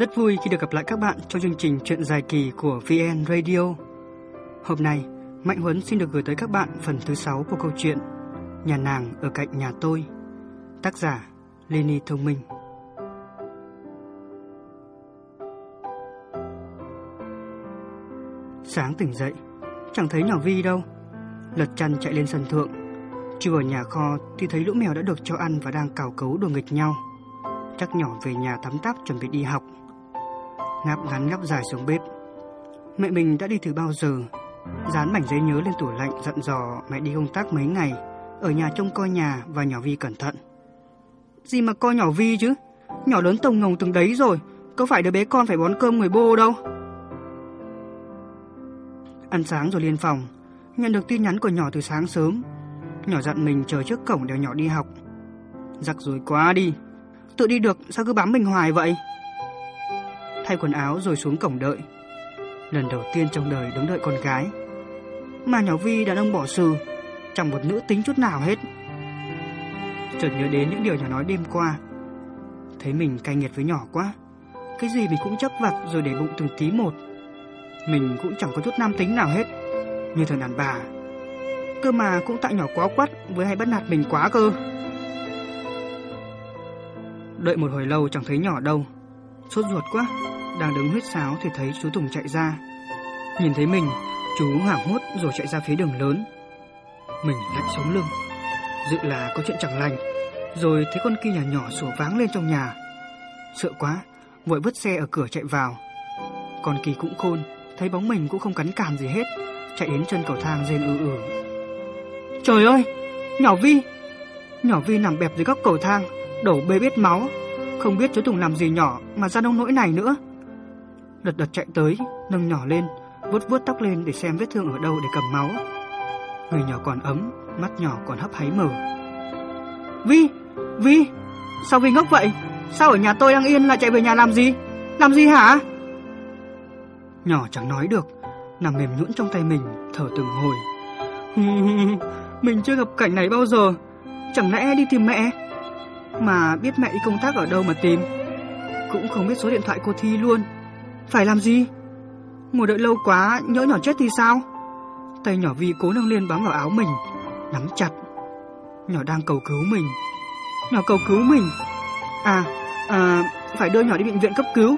Rất vui khi được gặp lại các bạn trong chương trình Chuyện dài kỳ của VN Radio. Hôm nay, Mạnh Huấn xin được gửi tới các bạn phần thứ 6 của câu chuyện Nhà nàng ở cạnh nhà tôi. Tác giả Leni Thông Minh. Sáng tỉnh dậy, chẳng thấy nhỏ Vi đâu. Lật chăn chạy lên sân thượng. Chưa ở nhà kho thì thấy lũ mèo đã được cho ăn và đang cào cấu đùa nghịch nhau. Chắc nhỏ về nhà tắm táp chuẩn bị đi học. Ngáp ngắn ngáp dài xuống bếp. Mẹ mình đã đi từ bao giờ? Dán mảnh giấy nhớ lên tủ lạnh dặn dò mẹ đi công tác mấy ngày, ở nhà trông coi nhà và nhỏ Vi cẩn thận. Gì mà coi nhỏ Vi chứ? Nhỏ lớn tông ngồng từng đấy rồi, có phải đứa bé con phải bón cơm người bô đâu. Ăn sáng rồi lên phòng, nhận được tin nhắn của nhỏ từ sáng sớm. Nhỏ dặn mình chờ trước cổng để nhỏ đi học. Rắc rối quá đi, tự đi được sao cứ bám mình hoài vậy? Thay quần áo rồi xuống cổng đợi. Lần đầu tiên trong đời đứng đợi con gái. Mà nhỏ Vi đàn ông bỏ sừ, chẳng một nữ tính chút nào hết. Chợt nhớ đến những điều nhỏ nói đêm qua. Thấy mình cay nghiệt với nhỏ quá. Cái gì mình cũng chấp vặt rồi để bụng từng tí một. Mình cũng chẳng có chút nam tính nào hết, như thời đàn bà. Cơ mà cũng tại nhỏ quá quắt với hay bắt nạt mình quá cơ. Đợi một hồi lâu chẳng thấy nhỏ đâu. Sốt ruột quá, đang đứng huyết sáo thì thấy chú Tùng chạy ra. Nhìn thấy mình, chú hoảng hốt rồi chạy ra phía đường lớn. Mình lạnh sống lưng. Dự là có chuyện chẳng lành. Rồi thấy con kia nhà nhỏ sủa váng lên trong nhà. Sợ quá, vội vứt xe ở cửa chạy vào. Con kỳ cũng khôn, thấy bóng mình cũng không cắn cản gì hết, chạy đến chân cầu thang rên ư ử. Trời ơi, nhỏ Vi! Nhỏ Vi nằm bẹp dưới góc cầu thang, đổ bê bết máu. Không biết chú Tùng làm gì nhỏ mà ra nông nỗi này nữa. Lật đật chạy tới, nâng nhỏ lên, vuốt vuốt tóc lên để xem vết thương ở đâu để cầm máu. Người nhỏ còn ấm, mắt nhỏ còn hấp háy mở. Vi! Vi! Sao Vi ngốc vậy? Sao ở nhà tôi đang yên lại chạy về nhà làm gì? Làm gì hả? Nhỏ chẳng nói được, nằm mềm nhũn trong tay mình, thở từng hồi. mình chưa gặp cảnh này bao giờ, chẳng lẽ đi tìm mẹ? Mà biết mẹ đi công tác ở đâu mà tìm? Cũng không biết số điện thoại cô Thi luôn. Phải làm gì? Ngồi đợi lâu quá, nhỡ nhỏ chết thì sao? Tay nhỏ Vi cố nâng lên bám vào áo mình, nắm chặt. Nhỏ đang cầu cứu mình. Nhỏ cầu cứu mình. À, à, phải đưa nhỏ đi bệnh viện cấp cứu.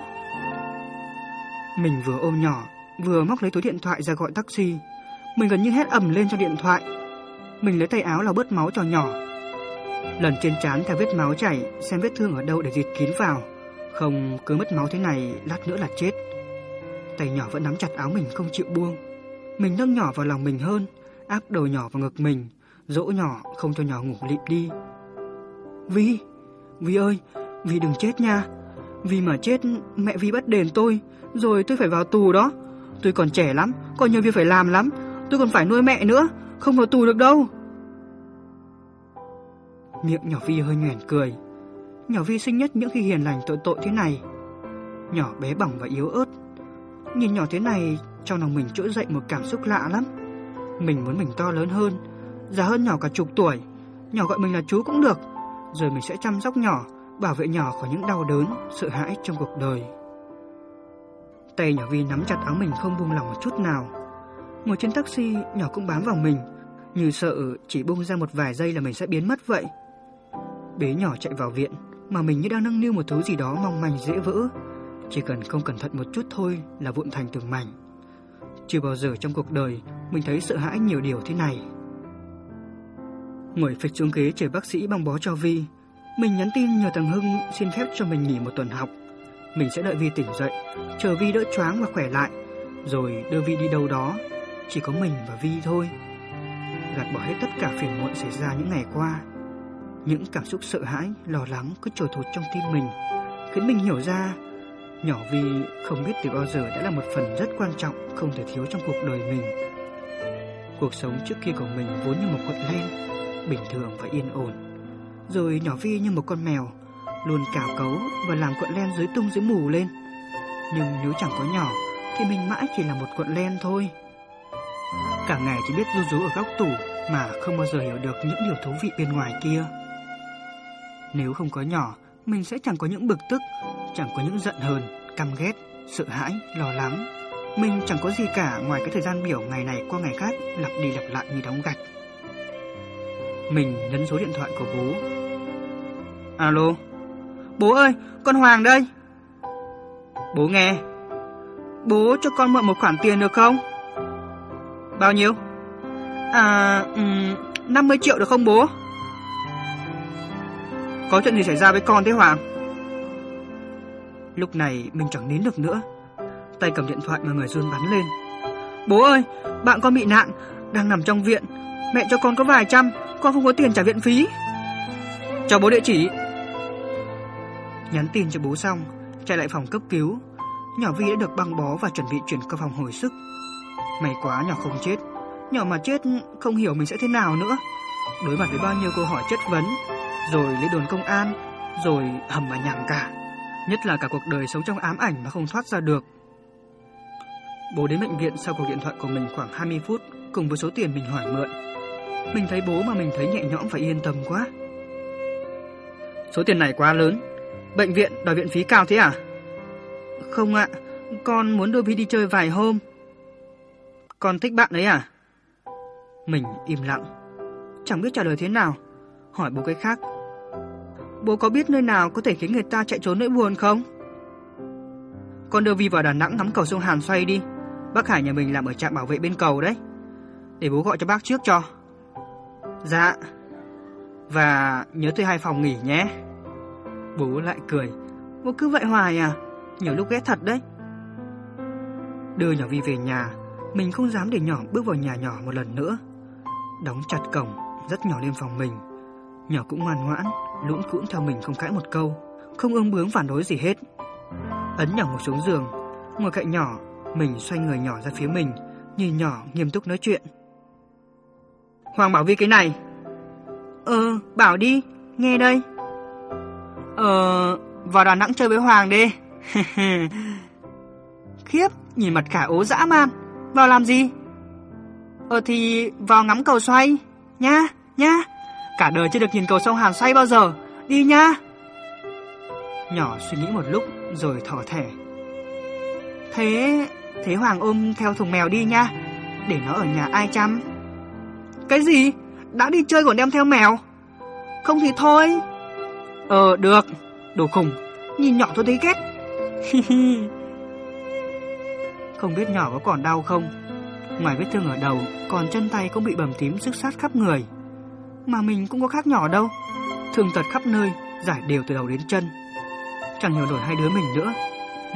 Mình vừa ôm nhỏ, vừa móc lấy túi điện thoại ra gọi taxi. Mình gần như hét ầm lên cho điện thoại. Mình lấy tay áo lau bớt máu cho nhỏ. Lần trên trán theo vết máu chảy, xem vết thương ở đâu để dịt kín vào. Không, cứ mất máu thế này, lát nữa là chết. Tay nhỏ vẫn nắm chặt áo mình không chịu buông. Mình nâng nhỏ vào lòng mình hơn, áp đầu nhỏ vào ngực mình, dỗ nhỏ không cho nhỏ ngủ lịm đi. Vi, Vi ơi, Vi đừng chết nha. Vi mà chết, mẹ Vi bắt đền tôi, rồi tôi phải vào tù đó. Tôi còn trẻ lắm, còn nhiều việc phải làm lắm. Tôi còn phải nuôi mẹ nữa, không vào tù được đâu. Miệng nhỏ Vi hơi nhoẻn cười. Nhỏ Vi sinh nhất những khi hiền lành tội tội thế này. Nhỏ bé bỏng và yếu ớt. Nhìn nhỏ thế này, trong lòng mình trỗi dậy một cảm xúc lạ lắm. Mình muốn mình to lớn hơn, già hơn nhỏ cả chục tuổi. Nhỏ gọi mình là chú cũng được. Rồi mình sẽ chăm sóc nhỏ, bảo vệ nhỏ khỏi những đau đớn, sợ hãi trong cuộc đời. Tay nhỏ Vi nắm chặt áo mình không buông lỏng một chút nào. Ngồi trên taxi, nhỏ cũng bám vào mình, như sợ chỉ buông ra một vài giây là mình sẽ biến mất vậy. Bế nhỏ chạy vào viện, mà mình như đang nâng niu một thứ gì đó mong manh dễ vỡ. Chỉ cần không cẩn thận một chút thôi là vụn thành từng mảnh. Chưa bao giờ trong cuộc đời mình thấy sợ hãi nhiều điều thế này. Ngồi phịch xuống ghế chờ bác sĩ băng bó cho Vi, mình nhắn tin nhờ thằng Hưng xin phép cho mình nghỉ một tuần học. Mình sẽ đợi Vi tỉnh dậy, chờ Vi đỡ choáng và khỏe lại, rồi đưa Vi đi đâu đó. Chỉ có mình và Vi thôi. Gạt bỏ hết tất cả phiền muộn xảy ra những ngày qua. Những cảm xúc sợ hãi, lo lắng cứ trồi thụt trong tim mình, khiến mình hiểu ra nhỏ Vi không biết từ bao giờ đã là một phần rất quan trọng không thể thiếu trong cuộc đời mình. Cuộc sống trước kia của mình vốn như một cuộn len, bình thường và yên ổn. Rồi nhỏ Vi như một con mèo, luôn cào cấu và làm cuộn len dưới tung dưới mù lên. Nhưng nếu chẳng có nhỏ thì mình mãi chỉ là một cuộn len thôi. Cả ngày chỉ biết ru rú ở góc tủ mà không bao giờ hiểu được những điều thú vị bên ngoài kia. Nếu không có nhỏ, mình sẽ chẳng có những bực tức, chẳng có những giận hờn, căm ghét, sợ hãi, lo lắng. Mình chẳng có gì cả ngoài cái thời gian biểu ngày này qua ngày khác lặp đi lặp lại như đóng gạch. Mình nhấn số điện thoại của bố. Alo. Bố ơi, con Hoàng đây. Bố nghe. Bố cho con mượn một khoản tiền được không? Bao nhiêu? À, um, 50 triệu được không bố? Có chuyện gì xảy ra với con thế Hoàng? Lúc này mình chẳng nín được nữa. Tay cầm điện thoại mà người run bắn lên. Bố ơi, bạn con bị nạn, đang nằm trong viện. Mẹ cho con có vài trăm, con không có tiền trả viện phí. Cho bố địa chỉ. Nhắn tin cho bố xong, chạy lại phòng cấp cứu. Nhỏ Vi đã được băng bó và chuẩn bị chuyển qua phòng hồi sức. May quá nhỏ không chết. Nhỏ mà chết không hiểu mình sẽ thế nào nữa. Đối mặt với bao nhiêu câu hỏi chất vấn, rồi lấy đồn công an, rồi hầm mà nhằng cả. Nhất là cả cuộc đời sống trong ám ảnh mà không thoát ra được. Bố đến bệnh viện sau cuộc điện thoại của mình khoảng 20 phút cùng với số tiền mình hỏi mượn. Mình thấy bố mà mình thấy nhẹ nhõm và yên tâm quá. Số tiền này quá lớn. Bệnh viện đòi viện phí cao thế à? Không ạ, con muốn đưa Vi đi chơi vài hôm. Con thích bạn ấy à? Mình im lặng, chẳng biết trả lời thế nào. Hỏi bố cái khác. Bố có biết nơi nào có thể khiến người ta chạy trốn nỗi buồn không? Con đưa Vi vào Đà Nẵng ngắm cầu sông Hàn xoay đi. Bác Hải nhà mình làm ở trạm bảo vệ bên cầu đấy. Để bố gọi cho bác trước cho. Dạ. Và nhớ thuê hai phòng nghỉ nhé. Bố lại cười. Bố cứ vậy hoài à? Nhiều lúc ghét thật đấy. Đưa nhỏ Vi về nhà, mình không dám để nhỏ bước vào nhà nhỏ một lần nữa. Đóng chặt cổng, rất nhỏ lên phòng mình. Nhỏ cũng ngoan ngoãn, lũng cũn theo mình không cãi một câu, không ương bướng phản đối gì hết. Ấn nhỏ ngồi xuống giường, ngồi cạnh nhỏ, mình xoay người nhỏ ra phía mình, nhìn nhỏ nghiêm túc nói chuyện. Hoàng bảo Vi cái này. Ờ, bảo đi, nghe đây. Ờ, vào Đà Nẵng chơi với Hoàng đi. Khiếp, nhìn mặt cả ố dã man. Vào làm gì? Ờ thì vào ngắm cầu xoay. Nha, nha. Cả đời chưa được nhìn cầu sông Hàn xoay bao giờ. Đi nha. Nhỏ suy nghĩ một lúc rồi thở thẻ. Thế, thế Hoàng ôm theo thùng mèo đi nha. Để nó ở nhà ai chăm. Cái gì? Đã đi chơi còn đem theo mèo? Không thì thôi. Ờ, được. Đồ khùng. Nhìn nhỏ tôi thấy ghét. không biết nhỏ có còn đau không? Ngoài vết thương ở đầu, còn chân tay cũng bị bầm tím sức sát khắp người. Mà mình cũng có khác nhỏ đâu. Thương tật khắp nơi, giải đều từ đầu đến chân. Chẳng hiểu nổi hai đứa mình nữa.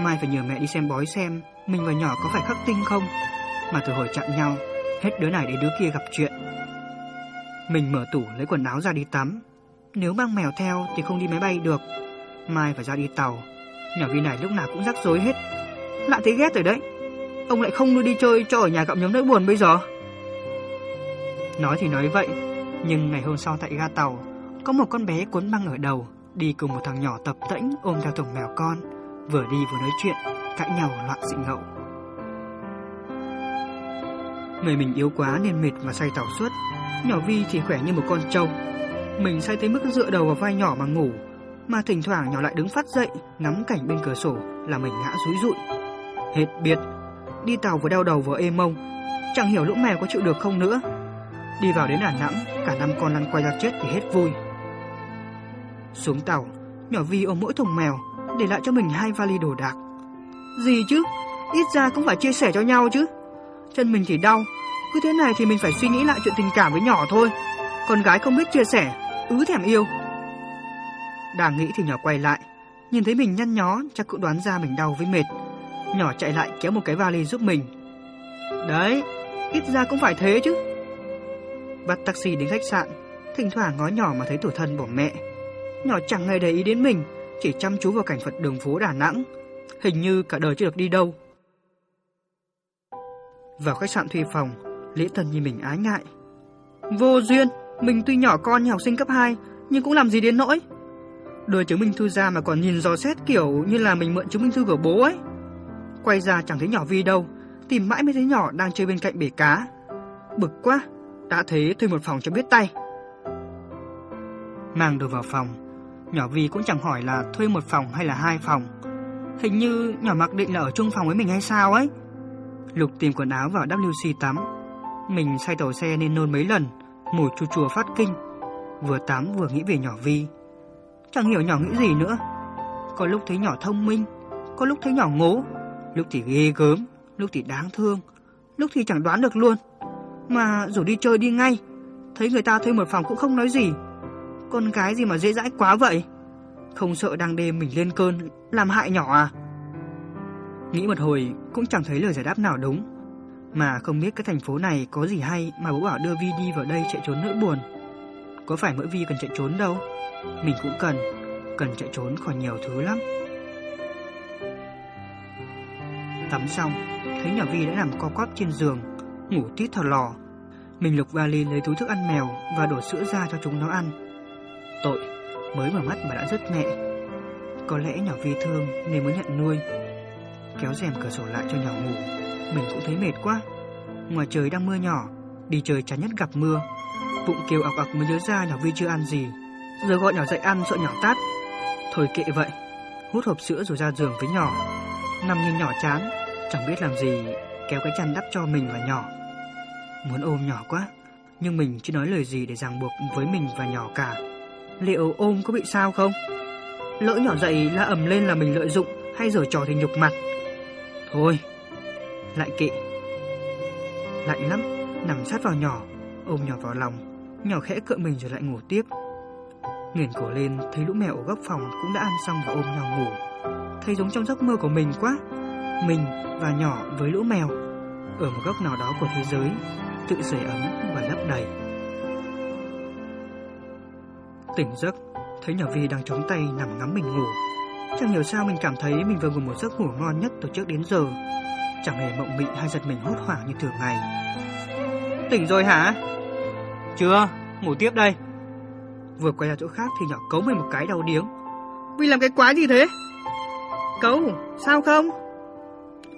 Mai phải nhờ mẹ đi xem bói xem mình và nhỏ có phải khắc tinh không. Mà từ hồi chạm nhau, hết đứa này đến đứa kia gặp chuyện. Mình mở tủ lấy quần áo ra đi tắm. Nếu mang mèo theo thì không đi máy bay được. Mai phải ra đi tàu. Nhỏ Vi này lúc nào cũng rắc rối hết. Lạ thấy ghét rồi đấy. Ông lại không đưa đi chơi cho ở nhà gặm nhấm nỗi buồn bây giờ. Nói thì nói vậy, nhưng ngày hôm sau tại ga tàu, có một con bé cuốn băng ở đầu, đi cùng một thằng nhỏ tập tễnh ôm theo thùng mèo con, vừa đi vừa nói chuyện, cãi nhau loạn xịn ngậu. Người mình yếu quá nên mệt và say tàu suốt, nhỏ Vi thì khỏe như một con trâu. Mình say tới mức dựa đầu vào vai nhỏ mà ngủ, mà thỉnh thoảng nhỏ lại đứng phát dậy, ngắm cảnh bên cửa sổ là mình ngã rúi rụi. Hết biệt, đi tàu vừa đau đầu vừa êm mông, chẳng hiểu lũ mèo có chịu được không nữa. Đi vào đến Đà Nẵng, cả năm con lăn quay ra chết thì hết vui. Xuống tàu, nhỏ Vi ôm mỗi thùng mèo, để lại cho mình hai vali đồ đạc. Gì chứ, ít ra cũng phải chia sẻ cho nhau chứ. Chân mình thì đau, cứ thế này thì mình phải suy nghĩ lại chuyện tình cảm với nhỏ thôi. Con gái không biết chia sẻ, ứ thèm yêu. Đang nghĩ thì nhỏ quay lại, nhìn thấy mình nhăn nhó, chắc cũng đoán ra mình đau với mệt. Nhỏ chạy lại kéo một cái vali giúp mình. Đấy, ít ra cũng phải thế chứ. Bắt taxi đến khách sạn, thỉnh thoảng ngó nhỏ mà thấy tổ thân bỏ mẹ. Nhỏ chẳng hề để ý đến mình, chỉ chăm chú vào cảnh vật đường phố Đà Nẵng. Hình như cả đời chưa được đi đâu. Vào khách sạn thuê phòng, Lễ Tần nhìn mình ái ngại. Vô duyên, mình tuy nhỏ con như học sinh cấp 2, nhưng cũng làm gì đến nỗi. Đưa chứng minh thư ra mà còn nhìn dò xét kiểu như là mình mượn chứng minh thư của bố ấy. Quay ra chẳng thấy nhỏ Vi đâu, tìm mãi mới thấy nhỏ đang chơi bên cạnh bể cá. Bực quá, đã thế thuê một phòng cho biết tay. Mang đồ vào phòng, nhỏ Vi cũng chẳng hỏi là thuê một phòng hay là hai phòng. Hình như nhỏ mặc định là ở chung phòng với mình hay sao ấy. Lục tìm quần áo vào WC tắm. Mình say tàu xe nên nôn mấy lần, mùi chua chua phát kinh. Vừa tắm vừa nghĩ về nhỏ Vi. Chẳng hiểu nhỏ nghĩ gì nữa. Có lúc thấy nhỏ thông minh, có lúc thấy nhỏ ngố, lúc thì ghê gớm, lúc thì đáng thương, lúc thì chẳng đoán được luôn. Mà rủ đi chơi đi ngay, thấy người ta thuê một phòng cũng không nói gì. Con gái gì mà dễ dãi quá vậy? Không sợ đang đêm mình lên cơn làm hại nhỏ à? Nghĩ một hồi cũng chẳng thấy lời giải đáp nào đúng. Mà không biết cái thành phố này có gì hay mà bố bảo đưa Vi đi vào đây chạy trốn nỗi buồn. Có phải mỗi Vi cần chạy trốn đâu. Mình cũng cần, cần chạy trốn khỏi nhiều thứ lắm. Tắm xong, thấy nhỏ Vi đã nằm co quắp trên giường, ngủ tít thò lò. Mình lục vali lấy túi thức ăn mèo và đổ sữa ra cho chúng nó ăn. Tội, mới mở mắt mà đã rất mẹ. Có lẽ nhỏ Vi thương nên mới nhận nuôi. Kéo rèm cửa sổ lại cho nhỏ ngủ, mình cũng thấy mệt quá. Ngoài trời đang mưa nhỏ, đi chơi chán nhất gặp mưa. Bụng kêu ọc ọc mới nhớ ra nhỏ Vi chưa ăn gì. Giờ gọi nhỏ dậy ăn sợ nhỏ tát. Thôi kệ vậy, hút hộp sữa rồi ra giường với nhỏ. Nằm nhìn nhỏ chán, chẳng biết làm gì, kéo cái chăn đắp cho mình và nhỏ. Muốn ôm nhỏ quá, nhưng mình chưa nói lời gì để ràng buộc với mình và nhỏ cả. Liệu ôm có bị sao không? Lỡ nhỏ dậy la ầm lên là mình lợi dụng hay giở trò thì nhục mặt. Thôi, lại kệ. Lạnh lắm, nằm sát vào nhỏ, ôm nhỏ vào lòng, nhỏ khẽ cựa mình rồi lại ngủ tiếp. Nghiền cổ lên, thấy lũ mèo ở góc phòng cũng đã ăn xong và ôm nhau ngủ. Thấy giống trong giấc mơ của mình quá. Mình và nhỏ với lũ mèo ở một góc nào đó của thế giới, tự sưởi ấm và lấp đầy. Tỉnh giấc, thấy nhỏ Vi đang chống tay nằm ngắm mình ngủ. Chẳng hiểu sao mình cảm thấy mình vừa ngủ một giấc ngủ ngon nhất từ trước đến giờ. Chẳng hề mộng mị hay giật mình hốt hoảng như thường ngày. Tỉnh rồi hả? Chưa, ngủ tiếp đây. Vừa quay ra chỗ khác thì nhỏ cấu mình một cái đầu điếng. Vi làm cái quái gì thế? Cấu, sao không?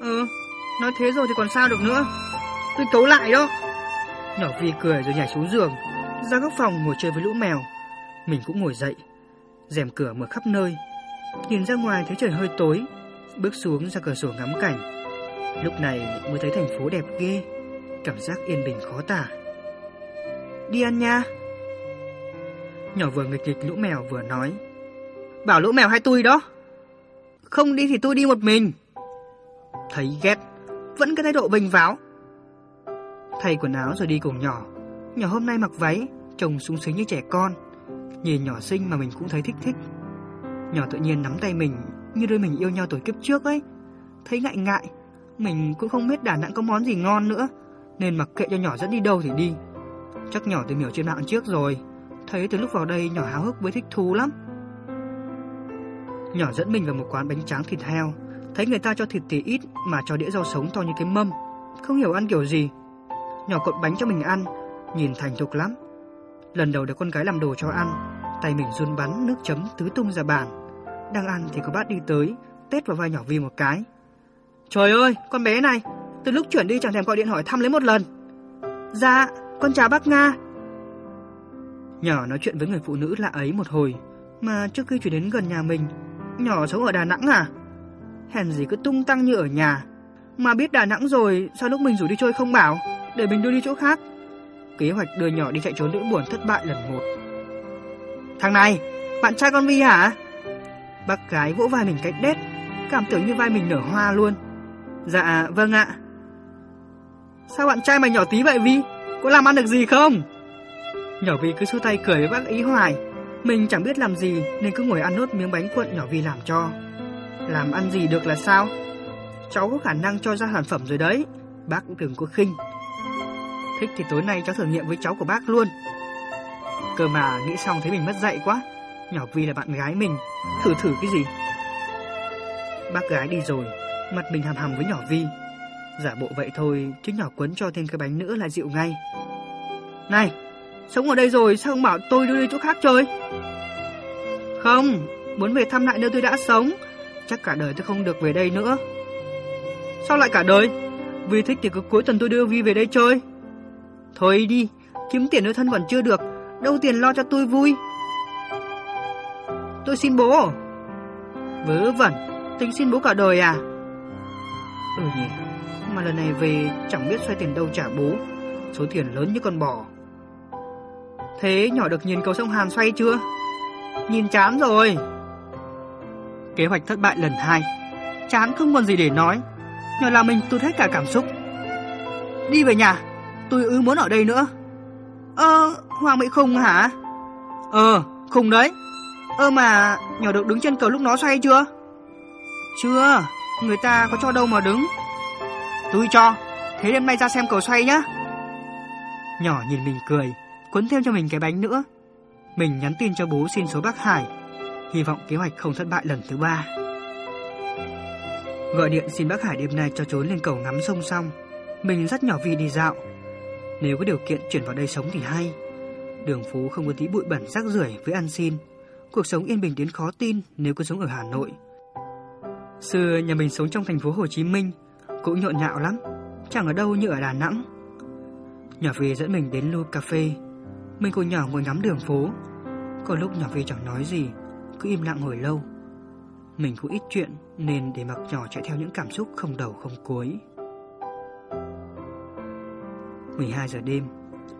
Ừ, nói thế rồi thì còn sao được nữa. Tôi cấu lại đó. Nhỏ Vi cười rồi nhảy xuống giường, ra góc phòng ngồi chơi với lũ mèo. Mình cũng ngồi dậy, rèm cửa mở khắp nơi. Nhìn ra ngoài thấy trời hơi tối, bước xuống ra cửa sổ ngắm cảnh. Lúc này mới thấy thành phố đẹp ghê, cảm giác yên bình khó tả. Đi ăn nha. Nhỏ vừa nghịch nghịch lũ mèo vừa nói. Bảo lũ mèo hay tôi đó. Không đi thì tôi đi một mình. Thấy ghét, vẫn cái thái độ bình váo. Thay quần áo rồi đi cùng nhỏ. Nhỏ hôm nay mặc váy, trông sung sướng như trẻ con. Nhìn nhỏ xinh mà mình cũng thấy thích thích. Nhỏ tự nhiên nắm tay mình như đôi mình yêu nhau tuổi kiếp trước ấy. Thấy ngại ngại, mình cũng không biết Đà Nẵng có món gì ngon nữa, nên mặc kệ cho nhỏ dẫn đi đâu thì đi. Chắc nhỏ tìm hiểu trên mạng trước rồi, thấy từ lúc vào đây nhỏ háo hức với thích thú lắm. Nhỏ dẫn mình vào một quán bánh tráng thịt heo, thấy người ta cho thịt thì ít mà cho đĩa rau sống to như cái mâm, không hiểu ăn kiểu gì. Nhỏ cột bánh cho mình ăn, nhìn thành thục lắm. Lần đầu được con gái làm đồ cho ăn, tay mình run bắn nước chấm tứ tung ra bàn. Đang ăn thì có bác đi tới, tét vào vai nhỏ Vi một cái. Trời ơi, con bé này, từ lúc chuyển đi chẳng thèm gọi điện hỏi thăm lấy một lần. Dạ, con chào bác Nga. Nhỏ nói chuyện với người phụ nữ lạ ấy một hồi, mà trước khi chuyển đến gần nhà mình, nhỏ sống ở Đà Nẵng à? Hèn gì cứ tung tăng như ở nhà. Mà biết Đà Nẵng rồi, sao lúc mình rủ đi chơi không bảo, để mình đưa đi chỗ khác. Kế hoạch đưa nhỏ đi chạy trốn nỗi buồn thất bại lần một. Thằng này, bạn trai con Vi hả? Bác gái vỗ vai mình cách đét, cảm tưởng như vai mình nở hoa luôn. Dạ, vâng ạ. Sao bạn trai mày nhỏ tí vậy Vi? Có làm ăn được gì không? Nhỏ Vi cứ xua tay cười với bác ý hoài. Mình chẳng biết làm gì nên cứ ngồi ăn nốt miếng bánh cuộn nhỏ Vi làm cho. Làm ăn gì được là sao? Cháu có khả năng cho ra sản phẩm rồi đấy. Bác cũng đừng có khinh. Thích thì tối nay cháu thử nghiệm với cháu của bác luôn. Cơ mà nghĩ xong thấy mình mất dạy quá. Nhỏ Vi là bạn gái mình, thử thử cái gì? Bác gái đi rồi, mặt mình hàm hàm với nhỏ Vi. Giả bộ vậy thôi, chứ nhỏ quấn cho thêm cái bánh nữa là dịu ngay. Này, sống ở đây rồi sao không bảo tôi đưa đi chỗ khác chơi? Không, muốn về thăm lại nơi tôi đã sống, chắc cả đời tôi không được về đây nữa. Sao lại cả đời? vì thích thì cứ cuối tuần tôi đưa Vi về đây chơi. Thôi đi, kiếm tiền nuôi thân còn chưa được, đâu tiền lo cho tôi vui. Tôi xin bố. Vớ vẩn, Tính xin bố cả đời à? Ừ nhỉ, mà lần này về chẳng biết xoay tiền đâu trả bố. Số tiền lớn như con bò. Thế nhỏ được nhìn cầu sông Hàn xoay chưa? Nhìn chán rồi. Kế hoạch thất bại lần hai. Chán không còn gì để nói. Nhỏ là mình tụt hết cả cảm xúc. Đi về nhà, tôi ư muốn ở đây nữa. Ơ, Hoàng bị khùng hả? Ờ, khùng đấy. Ơ mà, nhỏ được đứng trên cầu lúc nó xoay chưa? Chưa, người ta có cho đâu mà đứng. Tôi cho, thế đêm nay ra xem cầu xoay nhá. Nhỏ nhìn mình cười, cuốn thêm cho mình cái bánh nữa. Mình nhắn tin cho bố xin số bác Hải, hy vọng kế hoạch không thất bại lần thứ ba. Gọi điện xin bác Hải đêm nay cho trốn lên cầu ngắm sông xong, mình dắt nhỏ Vi đi dạo. Nếu có điều kiện chuyển vào đây sống thì hay. Đường phố không có tí bụi bẩn rác rưởi với ăn xin. Cuộc sống yên bình đến khó tin nếu cứ sống ở Hà Nội. Xưa nhà mình sống trong thành phố Hồ Chí Minh cũng nhộn nhạo lắm, chẳng ở đâu như ở Đà Nẵng. Nhỏ Vi dẫn mình đến Lu Cà Phê. Mình cùng nhỏ ngồi ngắm đường phố. Có lúc nhỏ Vi chẳng nói gì, cứ im lặng ngồi lâu. Mình cũng ít chuyện nên để mặc nhỏ chạy theo những cảm xúc không đầu không cuối. 12 giờ đêm,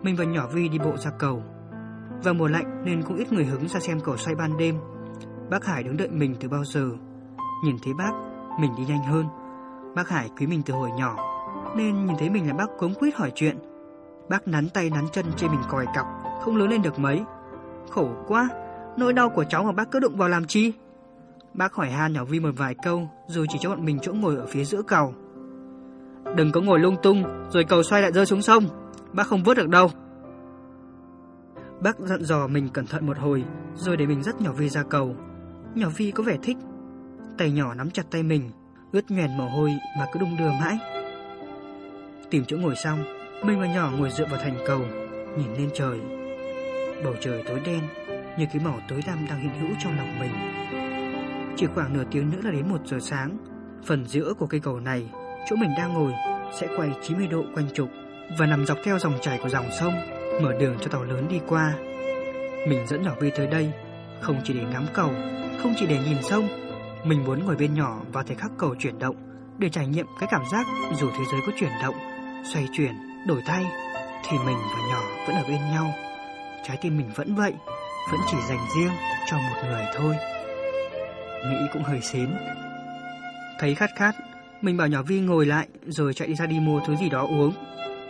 mình và nhỏ Vi đi bộ ra cầu. Vào mùa lạnh nên cũng ít người hứng ra xem cầu xoay ban đêm. Bác Hải đứng đợi mình từ bao giờ. Nhìn thấy bác, mình đi nhanh hơn. Bác Hải quý mình từ hồi nhỏ, nên nhìn thấy mình là bác cuống quýt hỏi chuyện. Bác nắn tay nắn chân chê mình còi cọc, không lớn lên được mấy. Khổ quá, nỗi đau của cháu mà bác cứ đụng vào làm chi? Bác hỏi han nhỏ Vi một vài câu, rồi chỉ cho bọn mình chỗ ngồi ở phía giữa cầu. Đừng có ngồi lung tung, rồi cầu xoay lại rơi xuống sông. Bác không vớt được đâu. Bác dặn dò mình cẩn thận một hồi, rồi để mình dắt nhỏ Vi ra cầu. Nhỏ Vi có vẻ thích. Tay nhỏ nắm chặt tay mình, ướt nhoèn mồ hôi mà cứ đung đưa mãi. Tìm chỗ ngồi xong, mình và nhỏ ngồi dựa vào thành cầu, nhìn lên trời. Bầu trời tối đen, như cái màu tối tăm đang hiện hữu trong lòng mình. Chỉ khoảng nửa tiếng nữa là đến một giờ sáng, phần giữa của cây cầu này, chỗ mình đang ngồi, sẽ quay 90 độ quanh trục và nằm dọc theo dòng chảy của dòng sông, mở đường cho tàu lớn đi qua. Mình dẫn nhỏ Vi tới đây, không chỉ để ngắm cầu, không chỉ để nhìn sông, mình muốn ngồi bên nhỏ và thấy khắc cầu chuyển động để trải nghiệm cái cảm giác dù thế giới có chuyển động, xoay chuyển, đổi thay thì mình và nhỏ vẫn ở bên nhau. Trái tim mình vẫn vậy, vẫn chỉ dành riêng cho một người thôi. Nghĩ cũng hơi xến. Thấy khát khát, mình bảo nhỏ Vi ngồi lại rồi chạy đi ra đi mua thứ gì đó uống.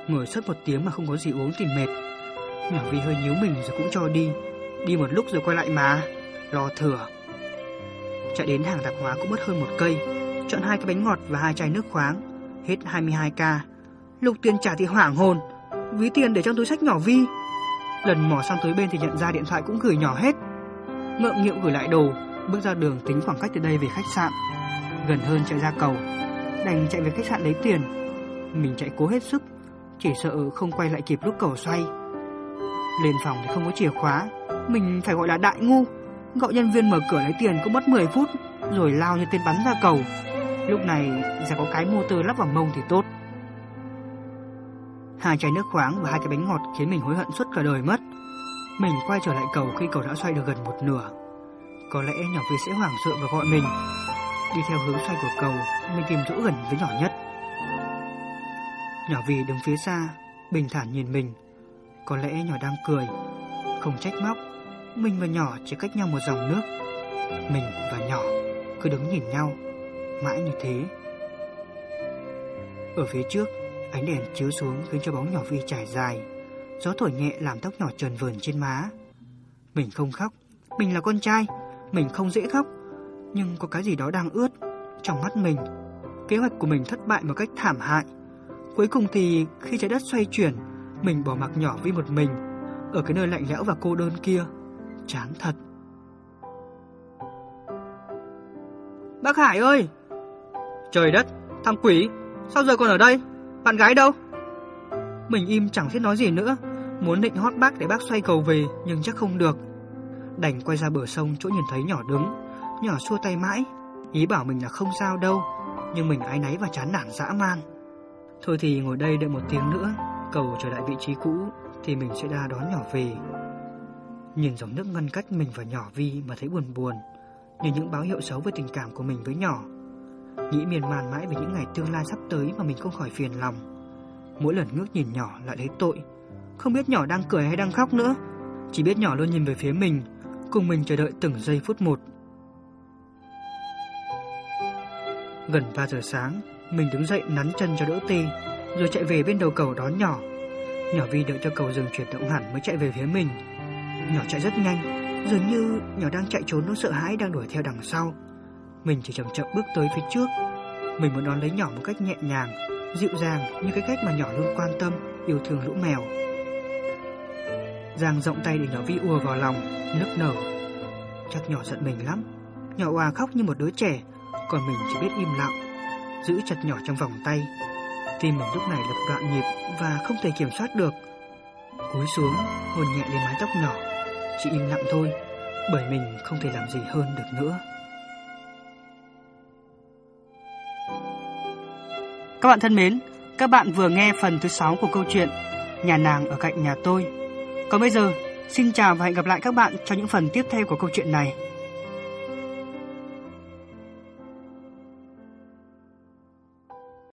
Ngồi suốt một tiếng mà không có gì uống thì mệt. Nhỏ Vi hơi nhíu mình rồi cũng cho đi. Đi một lúc rồi quay lại mà, lo thừa. Chạy đến hàng tạp hóa cũng mất hơn một cây, chọn hai cái bánh ngọt và hai chai nước khoáng, hết 22k. Lục tiền trả thì hoảng hồn, ví tiền để trong túi sách nhỏ Vi. Lần mò sang tới bên thì nhận ra điện thoại cũng gửi nhỏ hết. Ngượng nghịu gửi lại đồ, bước ra đường tính khoảng cách từ đây về khách sạn. Gần hơn chạy ra cầu, đành chạy về khách sạn lấy tiền. Mình chạy cố hết sức, chỉ sợ không quay lại kịp lúc cầu xoay. Lên phòng thì không có chìa khóa, mình phải gọi là đại ngu. Gọi nhân viên mở cửa lấy tiền cũng mất 10 phút, rồi lao như tên bắn ra cầu. Lúc này sẽ có cái motor lắp vào mông thì tốt. Hai chai nước khoáng và hai cái bánh ngọt khiến mình hối hận suốt cả đời mất. Mình quay trở lại cầu khi cầu đã xoay được gần một nửa. Có lẽ nhỏ Vi sẽ hoảng sợ và gọi mình. Đi theo hướng xoay của cầu, mình tìm chỗ gần với nhỏ nhất. Nhỏ Vi đứng phía xa, bình thản nhìn mình. Có lẽ nhỏ đang cười, không trách móc. Mình và nhỏ chỉ cách nhau một dòng nước. Mình và nhỏ cứ đứng nhìn nhau, mãi như thế. Ở phía trước, ánh đèn chiếu xuống khiến cho bóng nhỏ Vi trải dài. Gió thổi nhẹ làm tóc nhỏ trần vờn trên má. Mình không khóc, mình là con trai, mình không dễ khóc, nhưng có cái gì đó đang ướt trong mắt mình. Kế hoạch của mình thất bại một cách thảm hại. Cuối cùng thì khi trái đất xoay chuyển, mình bỏ mặc nhỏ Vi một mình ở cái nơi lạnh lẽo và cô đơn kia. Chán thật. Bác Hải ơi! Trời đất, thằng quỷ, sao giờ còn ở đây? Bạn gái đâu? Mình im chẳng biết nói gì nữa, muốn định hót bác để bác xoay cầu về nhưng chắc không được. Đành quay ra bờ sông chỗ nhìn thấy nhỏ đứng, nhỏ xua tay mãi, ý bảo mình là không sao đâu, nhưng mình ái náy và chán nản dã man. Thôi thì ngồi đây đợi một tiếng nữa, cầu trở lại vị trí cũ thì mình sẽ ra đón nhỏ về. Nhìn dòng nước ngăn cách mình và nhỏ Vi mà thấy buồn buồn, như những báo hiệu xấu về tình cảm của mình với nhỏ. Nghĩ miên man mãi về những ngày tương lai sắp tới mà mình không khỏi phiền lòng. Mỗi lần ngước nhìn nhỏ lại thấy tội. Không biết nhỏ đang cười hay đang khóc nữa. Chỉ biết nhỏ luôn nhìn về phía mình, cùng mình chờ đợi từng giây phút một. Gần 3 giờ sáng, mình đứng dậy nắn chân cho đỡ tê, rồi chạy về bên đầu cầu đón nhỏ. Nhỏ Vi đợi cho cầu dừng chuyển động hẳn mới chạy về phía mình. Nhỏ chạy rất nhanh, dường như nhỏ đang chạy trốn nỗi sợ hãi đang đuổi theo đằng sau. Mình chỉ chậm chậm bước tới phía trước. Mình muốn đón lấy nhỏ một cách nhẹ nhàng, dịu dàng như cái cách mà nhỏ luôn quan tâm, yêu thương lũ mèo. Giang rộng tay để nhỏ Vi ùa vào lòng, nức nở. Chắc nhỏ giận mình lắm. Nhỏ òa khóc như một đứa trẻ, còn mình chỉ biết im lặng, giữ chặt nhỏ trong vòng tay. Tim mình lúc này lập đoạn nhịp và không thể kiểm soát được. Cúi xuống, hôn nhẹ lên mái tóc nhỏ, chỉ im lặng thôi, bởi mình không thể làm gì hơn được nữa. Các bạn thân mến, các bạn vừa nghe phần thứ 6 của câu chuyện Nhà nàng ở cạnh nhà tôi. Còn bây giờ, xin chào và hẹn gặp lại các bạn cho những phần tiếp theo của câu chuyện này.